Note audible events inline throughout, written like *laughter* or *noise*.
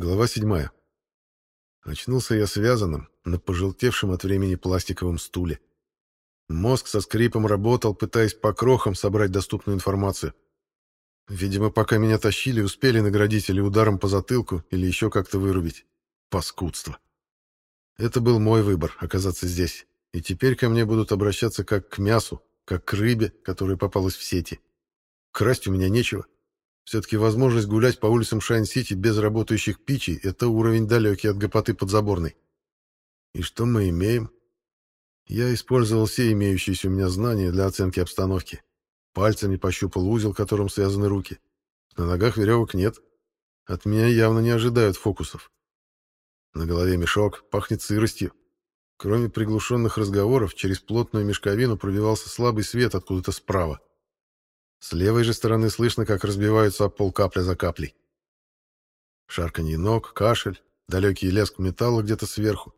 Глава 7. Очнулся я связанным, на пожелтевшем от времени пластиковом стуле. Мозг со скрипом работал, пытаясь по крохам собрать доступную информацию. Видимо, пока меня тащили, успели наградить или ударом по затылку, или еще как-то вырубить. Паскудство. Это был мой выбор — оказаться здесь. И теперь ко мне будут обращаться как к мясу, как к рыбе, которая попалась в сети. Красть у меня нечего. Все-таки возможность гулять по улицам Шайн-Сити без работающих пичей — это уровень далекий от гопоты подзаборной. И что мы имеем? Я использовал все имеющиеся у меня знания для оценки обстановки. Пальцами пощупал узел, которым связаны руки. На ногах веревок нет. От меня явно не ожидают фокусов. На голове мешок, пахнет сыростью. Кроме приглушенных разговоров, через плотную мешковину пробивался слабый свет откуда-то справа. С левой же стороны слышно, как разбиваются об пол капля за каплей. Шарканье ног, кашель, далекий лязг металла где-то сверху.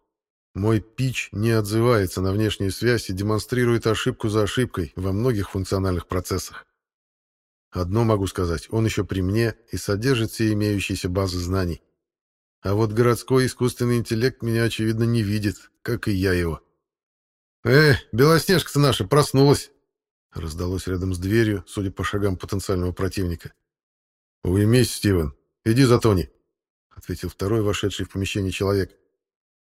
Мой пич не отзывается на внешнюю связь и демонстрирует ошибку за ошибкой во многих функциональных процессах. Одно могу сказать, он еще при мне и содержит все имеющиеся базы знаний. А вот городской искусственный интеллект меня, очевидно, не видит, как и я его. «Э, Белоснежка-то наша проснулась!» Раздалось рядом с дверью, судя по шагам потенциального противника. «Уймись, Стивен, иди за Тони», — ответил второй, вошедший в помещение человек.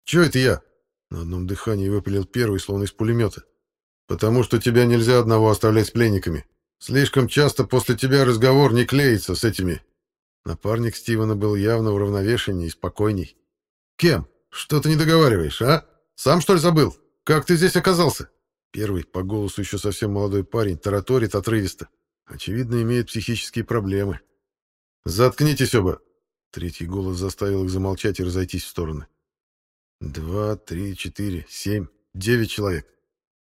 «Чего это я?» — на одном дыхании выпалил первый, словно из пулемета. «Потому что тебя нельзя одного оставлять с пленниками. Слишком часто после тебя разговор не клеится с этими». Напарник Стивена был явно уравновешенней и спокойней. «Кем? Что ты не договариваешь, а? Сам, что ли, забыл? Как ты здесь оказался?» Первый, по голосу еще совсем молодой парень, тараторит отрывисто. Очевидно, имеет психические проблемы. «Заткнитесь оба!» Третий голос заставил их замолчать и разойтись в стороны. Два, три, четыре, семь, девять человек.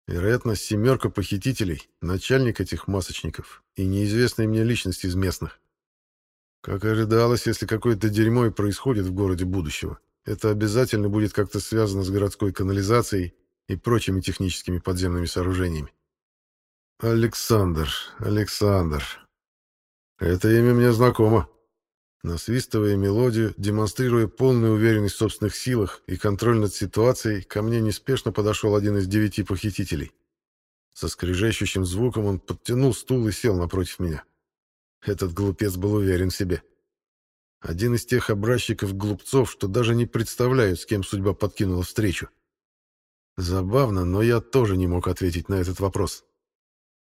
Вероятно, семерка похитителей, начальник этих масочников и неизвестная мне личность из местных. Как ожидалось, если какое-то дерьмо и происходит в городе будущего, это обязательно будет как-то связано с городской канализацией и прочими техническими подземными сооружениями. Александр, Александр. Это имя мне знакомо. Насвистывая мелодию, демонстрируя полную уверенность в собственных силах и контроль над ситуацией, ко мне неспешно подошел один из девяти похитителей. Со скрежещущим звуком он подтянул стул и сел напротив меня. Этот глупец был уверен в себе. Один из тех образчиков глупцов, что даже не представляют, с кем судьба подкинула встречу. Забавно, но я тоже не мог ответить на этот вопрос.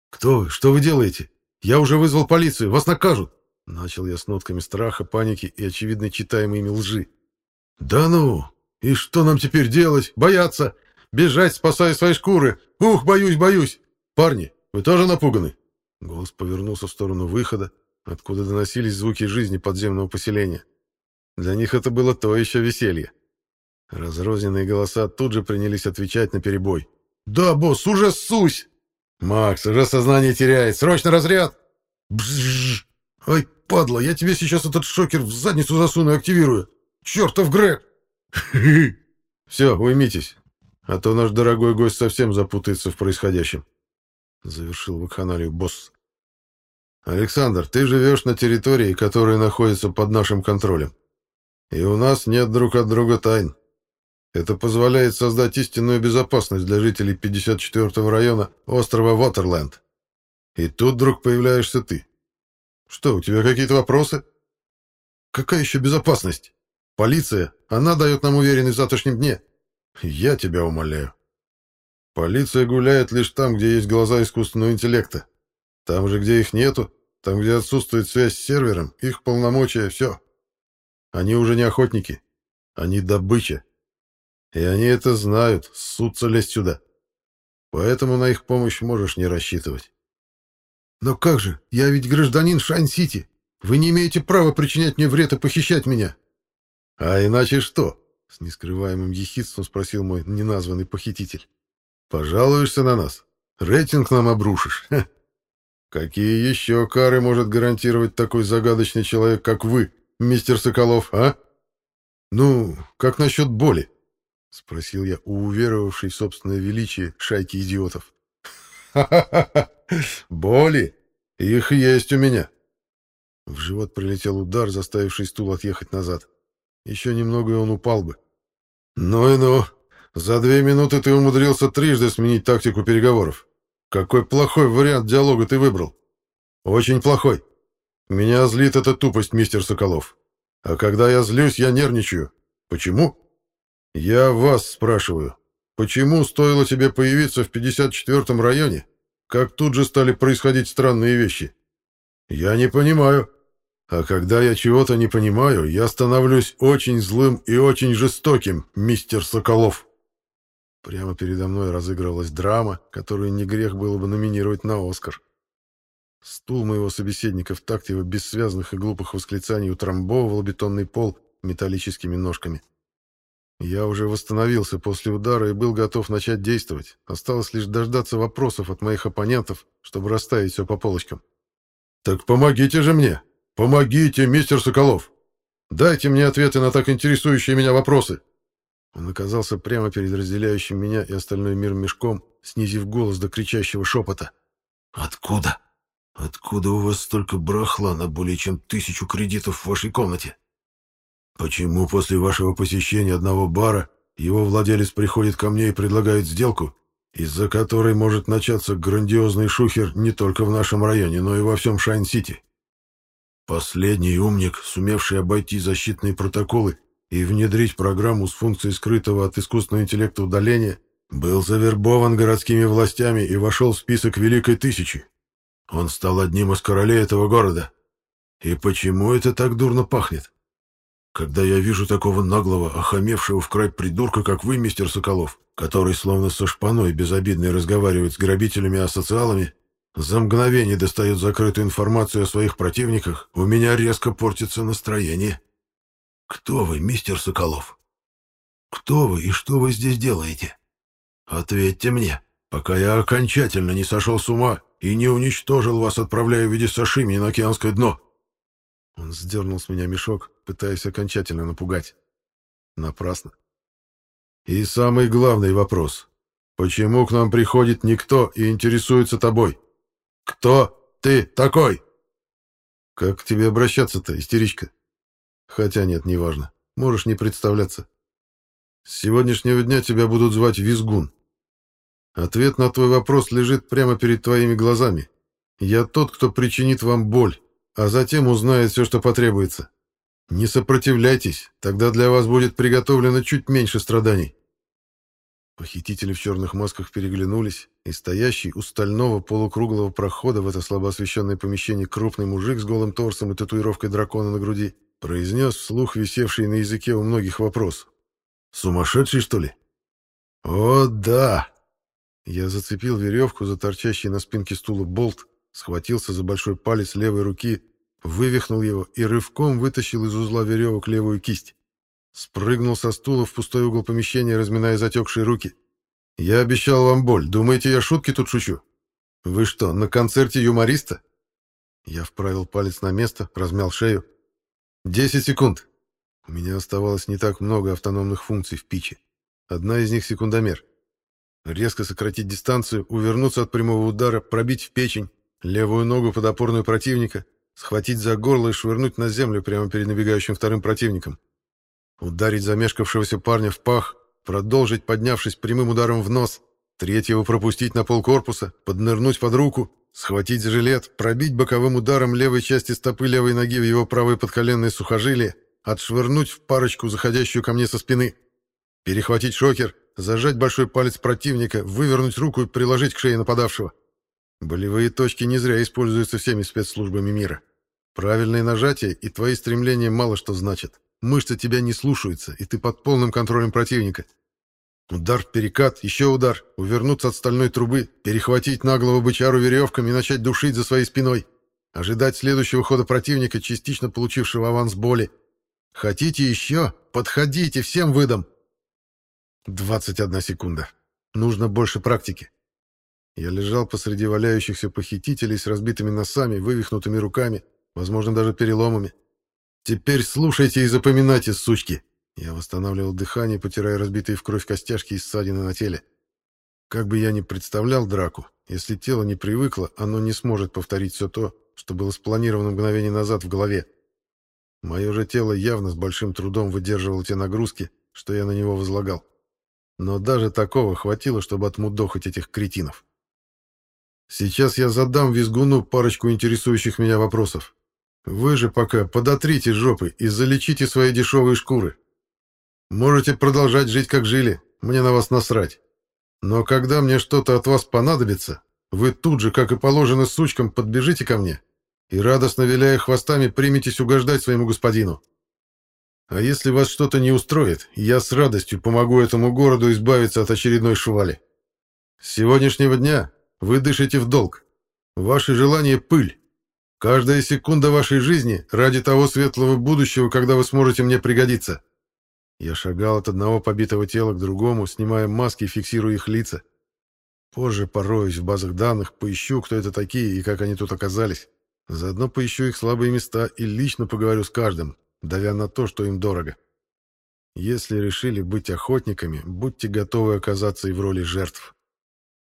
«Кто вы? Что вы делаете? Я уже вызвал полицию, вас накажут!» Начал я с нотками страха, паники и очевидно читаемой ими лжи. «Да ну! И что нам теперь делать? Бояться! Бежать, спасая свои шкуры! Ух, боюсь, боюсь! Парни, вы тоже напуганы?» Голос повернулся в сторону выхода, откуда доносились звуки жизни подземного поселения. Для них это было то еще веселье. Разрозненные голоса тут же принялись отвечать на перебой. «Да, босс, уже ссусь!» «Макс, уже сознание теряет! Срочно разряд!» «Бжжж! Ай, падла, я тебе сейчас этот шокер в задницу засуну и активирую! Чертов Грег!» *laughs* «Все, уймитесь, а то наш дорогой гость совсем запутается в происходящем», — завершил вакханалию босс. «Александр, ты живешь на территории, которая находится под нашим контролем. И у нас нет друг от друга тайн. Это позволяет создать истинную безопасность для жителей 54-го района острова Вотерленд. И тут вдруг появляешься ты. Что, у тебя какие-то вопросы? Какая еще безопасность? Полиция, она дает нам уверенность в завтрашнем дне. Я тебя умоляю. Полиция гуляет лишь там, где есть глаза искусственного интеллекта. Там же, где их нету, там, где отсутствует связь с сервером, их полномочия — все. Они уже не охотники. Они добыча. И они это знают, ссутся лезть сюда. Поэтому на их помощь можешь не рассчитывать. Но как же? Я ведь гражданин Шайн-Сити. Вы не имеете права причинять мне вред и похищать меня. А иначе что? С нескрываемым ехидством спросил мой неназванный похититель. Пожалуешься на нас? Рейтинг нам обрушишь? Ха. Какие еще кары может гарантировать такой загадочный человек, как вы, мистер Соколов, а? Ну, как насчет боли? — спросил я у уверовавшей в собственное величие шайки идиотов. «Ха-ха-ха! *laughs* Боли! Их есть у меня!» В живот прилетел удар, заставивший стул отъехать назад. Еще немного, и он упал бы. «Ну и ну! За две минуты ты умудрился трижды сменить тактику переговоров. Какой плохой вариант диалога ты выбрал. Очень плохой. Меня злит эта тупость, мистер Соколов. А когда я злюсь, я нервничаю. Почему? Я вас спрашиваю. Почему стоило тебе появиться в 54-м районе, как тут же стали происходить странные вещи? Я не понимаю. А когда я чего-то не понимаю, я становлюсь очень злым и очень жестоким, мистер Соколов. Прямо передо мной разыгрывалась драма, которую не грех было бы номинировать на Оскар. Стул моего собеседника в такте его бессвязных и глупых восклицаний утрамбовывал бетонный пол металлическими ножками. Я уже восстановился после удара и был готов начать действовать. Осталось лишь дождаться вопросов от моих оппонентов, чтобы расставить все по полочкам. «Так помогите же мне! Помогите, мистер Соколов! Дайте мне ответы на так интересующие меня вопросы!» Он оказался прямо перед разделяющим меня и остальной мир мешком, снизив голос до кричащего шепота. «Откуда? Откуда у вас столько брахла на более чем тысячу кредитов в вашей комнате? Почему после вашего посещения одного бара его владелец приходит ко мне и предлагает сделку, из-за которой может начаться грандиозный шухер не только в нашем районе, но и во всем Шайн-Сити?» Последний умник, сумевший обойти защитные протоколы и внедрить программу с функцией скрытого от искусственного интеллекта удаления, был завербован городскими властями и вошел в список Великой Тысячи. Он стал одним из королей этого города. И почему это так дурно пахнет? Когда я вижу такого наглого, охамевшего в край придурка, как вы, мистер Соколов, который словно со шпаной безобидно разговаривает с грабителями и асоциалами, за мгновение достает закрытую информацию о своих противниках, у меня резко портится настроение. «Кто вы, мистер Соколов? Кто вы и что вы здесь делаете? Ответьте мне, пока я окончательно не сошел с ума и не уничтожил вас, отправляя в виде сашими на океанское дно». Он сдернул с меня мешок, пытаясь окончательно напугать. Напрасно. И самый главный вопрос. Почему к нам приходит никто и интересуется тобой? Кто ты такой? Как к тебе обращаться-то, истеричка? Хотя нет, неважно. Можешь не представляться. С сегодняшнего дня тебя будут звать Визгун. Ответ на твой вопрос лежит прямо перед твоими глазами. Я тот, кто причинит вам боль, а затем узнает все, что потребуется. Не сопротивляйтесь, тогда для вас будет приготовлено чуть меньше страданий. Похитители в черных масках переглянулись, и стоящий у стального полукруглого прохода в это слабо освещенное помещение крупный мужик с голым торсом и татуировкой дракона на груди произнес вслух висевший на языке у многих вопрос. «Сумасшедший, что ли?» «О, да!» Я зацепил веревку за торчащий на спинке стула болт, схватился за большой палец левой руки, вывихнул его и рывком вытащил из узла веревок левую кисть. Спрыгнул со стула в пустой угол помещения, разминая затекшие руки. «Я обещал вам боль. Думаете, я шутки тут шучу? Вы что, на концерте юмориста?» Я вправил палец на место, размял шею. Десять секунд. У меня оставалось не так много автономных функций в пиче. Одна из них — секундомер. Резко сократить дистанцию, увернуться от прямого удара, пробить в печень, левую ногу под опорную противника, схватить за горло и швырнуть на землю прямо перед набегающим вторым противником. Ударить замешкавшегося парня в пах, продолжить, поднявшись прямым ударом в нос, третьего пропустить на пол корпуса, поднырнуть под руку, Схватить жилет, пробить боковым ударом левой части стопы левой ноги в его правое подколенное сухожилие, отшвырнуть в парочку заходящую ко мне со спины, перехватить шокер, зажать большой палец противника, вывернуть руку и приложить к шее нападавшего. Болевые точки не зря используются всеми спецслужбами мира. Правильное нажатие и твои стремления мало что значат. Мышцы тебя не слушаются, и ты под полным контролем противника. Удар, перекат, еще удар, увернуться от стальной трубы, перехватить наглого бычару веревками и начать душить за своей спиной. Ожидать следующего хода противника, частично получившего аванс боли. Хотите еще? Подходите, всем выдам. 21 секунда. Нужно больше практики. Я лежал посреди валяющихся похитителей с разбитыми носами, вывихнутыми руками, возможно, даже переломами. Теперь слушайте и запоминайте, сучки. Я восстанавливал дыхание, потирая разбитые в кровь костяшки и ссадины на теле. Как бы я ни представлял драку, если тело не привыкло, оно не сможет повторить все то, что было спланировано мгновение назад в голове. Мое же тело явно с большим трудом выдерживало те нагрузки, что я на него возлагал. Но даже такого хватило, чтобы отмудохать этих кретинов. Сейчас я задам визгуну парочку интересующих меня вопросов. Вы же пока подотрите жопы и залечите свои дешевые шкуры. Можете продолжать жить, как жили, мне на вас насрать. Но когда мне что-то от вас понадобится, вы тут же, как и положено сучкам, подбежите ко мне и, радостно виляя хвостами, приметесь угождать своему господину. А если вас что-то не устроит, я с радостью помогу этому городу избавиться от очередной швали. С сегодняшнего дня вы дышите в долг. Ваши желания — пыль. Каждая секунда вашей жизни ради того светлого будущего, когда вы сможете мне пригодиться. Я шагал от одного побитого тела к другому, снимая маски и фиксируя их лица. Позже пороюсь в базах данных, поищу, кто это такие и как они тут оказались. Заодно поищу их слабые места и лично поговорю с каждым, давя на то, что им дорого. Если решили быть охотниками, будьте готовы оказаться и в роли жертв.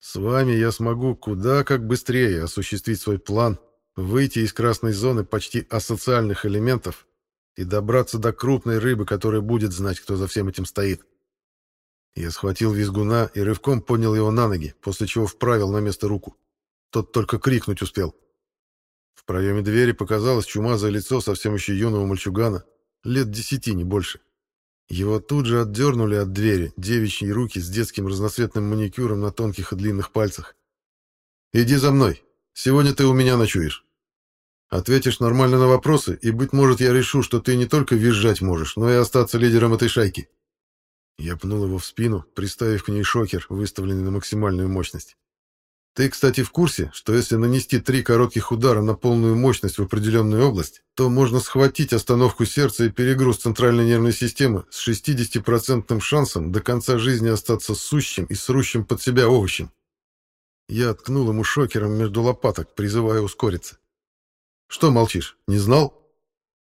С вами я смогу куда как быстрее осуществить свой план, выйти из красной зоны почти асоциальных элементов и добраться до крупной рыбы, которая будет знать, кто за всем этим стоит. Я схватил визгуна и рывком поднял его на ноги, после чего вправил на место руку. Тот только крикнуть успел. В проеме двери показалось чумазое лицо совсем еще юного мальчугана, лет десяти, не больше. Его тут же отдернули от двери девичьи руки с детским разноцветным маникюром на тонких и длинных пальцах. «Иди за мной. Сегодня ты у меня ночуешь. Ответишь нормально на вопросы, и, быть может, я решу, что ты не только визжать можешь, но и остаться лидером этой шайки». Я пнул его в спину, приставив к ней шокер, выставленный на максимальную мощность. Ты, кстати, в курсе, что если нанести три коротких удара на полную мощность в определенную область, то можно схватить остановку сердца и перегруз центральной нервной системы с 60% шансом до конца жизни остаться сущим и срущим под себя овощем? Я откнул ему шокером между лопаток, призывая ускориться. Что молчишь? Не знал?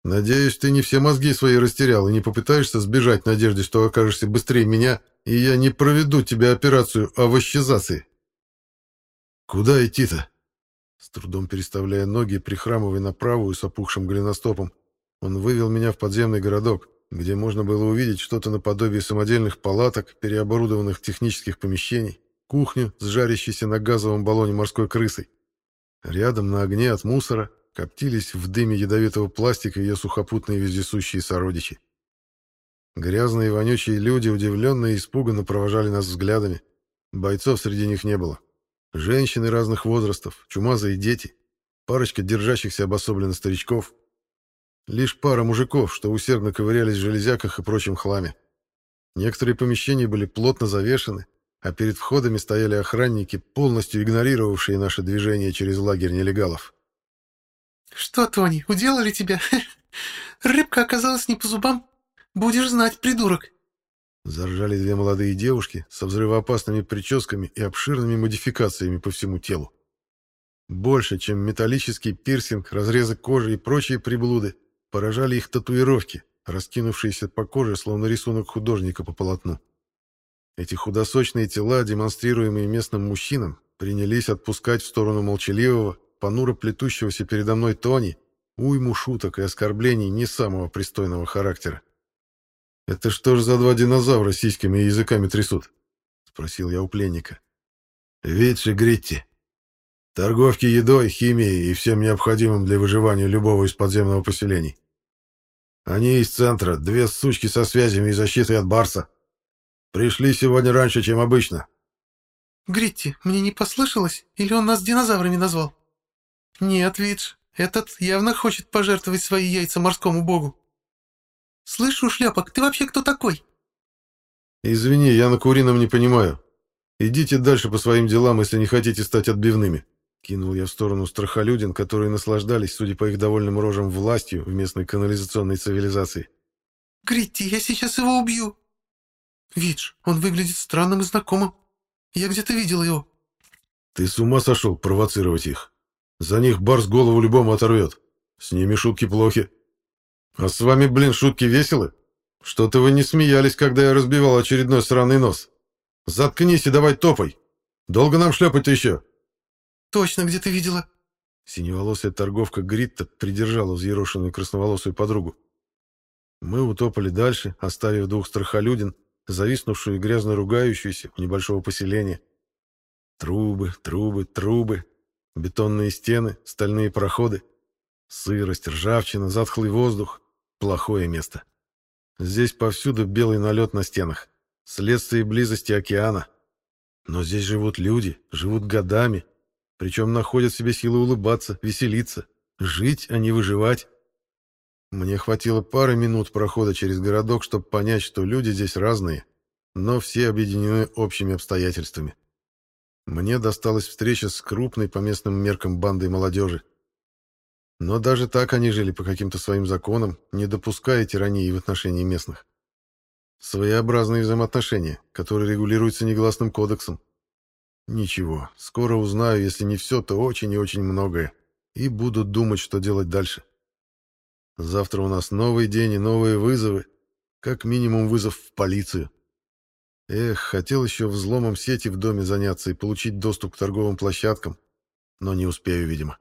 Надеюсь, ты не все мозги свои растерял и не попытаешься сбежать в надежде, что окажешься быстрее меня, и я не проведу тебе операцию овощизации. «Куда идти-то?» С трудом переставляя ноги, прихрамывая на правую с опухшим голеностопом, он вывел меня в подземный городок, где можно было увидеть что-то наподобие самодельных палаток, переоборудованных технических помещений, кухню с жарящейся на газовом баллоне морской крысой. Рядом на огне от мусора коптились в дыме ядовитого пластика ее сухопутные вездесущие сородичи. Грязные и вонючие люди удивленно и испуганно провожали нас взглядами. Бойцов среди них не было. Женщины разных возрастов, чумазые дети, парочка держащихся обособленно старичков. Лишь пара мужиков, что усердно ковырялись в железяках и прочем хламе. Некоторые помещения были плотно завешены, а перед входами стояли охранники, полностью игнорировавшие наше движение через лагерь нелегалов. «Что, Тони, уделали тебя? *laughs* Рыбка оказалась не по зубам? Будешь знать, придурок!» Заржали две молодые девушки со взрывоопасными прическами и обширными модификациями по всему телу. Больше, чем металлический пирсинг, разрезы кожи и прочие приблуды, поражали их татуировки, раскинувшиеся по коже, словно рисунок художника по полотну. Эти худосочные тела, демонстрируемые местным мужчинам, принялись отпускать в сторону молчаливого, понуро плетущегося передо мной Тони, уйму шуток и оскорблений не самого пристойного характера. «Это что ж за два динозавра сиськами и языками трясут?» — спросил я у пленника. «Витши Гритти. Торговки едой, химией и всем необходимым для выживания любого из подземного поселений. Они из центра, две сучки со связями и защитой от Барса. Пришли сегодня раньше, чем обычно». «Гритти, мне не послышалось? Или он нас динозаврами назвал?» «Нет, Витш, этот явно хочет пожертвовать свои яйца морскому богу». «Слышу, шляпок, ты вообще кто такой?» «Извини, я на курином не понимаю. Идите дальше по своим делам, если не хотите стать отбивными». Кинул я в сторону страхолюдин, которые наслаждались, судя по их довольным рожам, властью в местной канализационной цивилизации. «Гритти, я сейчас его убью!» «Видж, он выглядит странным и знакомым. Я где-то видел его». «Ты с ума сошел провоцировать их? За них Барс голову любому оторвет. С ними шутки плохи». А с вами, блин, шутки веселы? Что-то вы не смеялись, когда я разбивал очередной сраный нос. Заткнись и давай топай. Долго нам шлепать-то еще? Точно, где ты видела? Синеволосая торговка Гритта придержала взъерошенную красноволосую подругу. Мы утопали дальше, оставив двух страхолюдин, зависнувшую и грязно ругающуюся у небольшого поселения. Трубы, трубы, трубы, бетонные стены, стальные проходы, сырость, ржавчина, затхлый воздух. Плохое место. Здесь повсюду белый налет на стенах, следствие близости океана. Но здесь живут люди, живут годами, причем находят в себе силы улыбаться, веселиться, жить, а не выживать. Мне хватило пары минут прохода через городок, чтобы понять, что люди здесь разные, но все объединены общими обстоятельствами. Мне досталась встреча с крупной по местным меркам бандой молодежи. Но даже так они жили по каким-то своим законам, не допуская тирании в отношении местных. Своеобразные взаимоотношения, которые регулируются негласным кодексом. Ничего, скоро узнаю, если не все, то очень и очень многое, и буду думать, что делать дальше. Завтра у нас новый день и новые вызовы, как минимум вызов в полицию. Эх, хотел еще взломом сети в доме заняться и получить доступ к торговым площадкам, но не успею, видимо.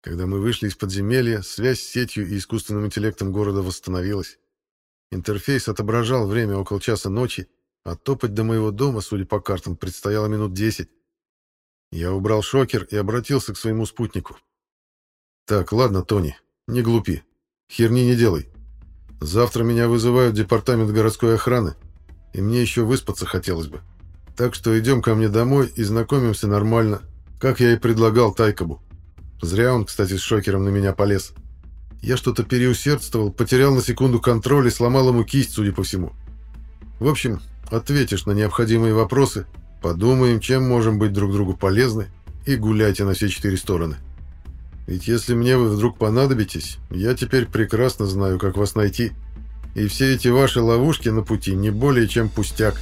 Когда мы вышли из подземелья, связь с сетью и искусственным интеллектом города восстановилась. Интерфейс отображал время около часа ночи, а топать до моего дома, судя по картам, предстояло минут десять. Я убрал шокер и обратился к своему спутнику. «Так, ладно, Тони, не глупи. Херни не делай. Завтра меня вызывают в департамент городской охраны, и мне еще выспаться хотелось бы. Так что идем ко мне домой и знакомимся нормально, как я и предлагал Тайкобу. Зря он, кстати, с шокером на меня полез. Я что-то переусердствовал, потерял на секунду контроль и сломал ему кисть, судя по всему. В общем, ответишь на необходимые вопросы, подумаем, чем можем быть друг другу полезны, и гуляйте на все четыре стороны. Ведь если мне вы вдруг понадобитесь, я теперь прекрасно знаю, как вас найти. И все эти ваши ловушки на пути не более чем пустяк».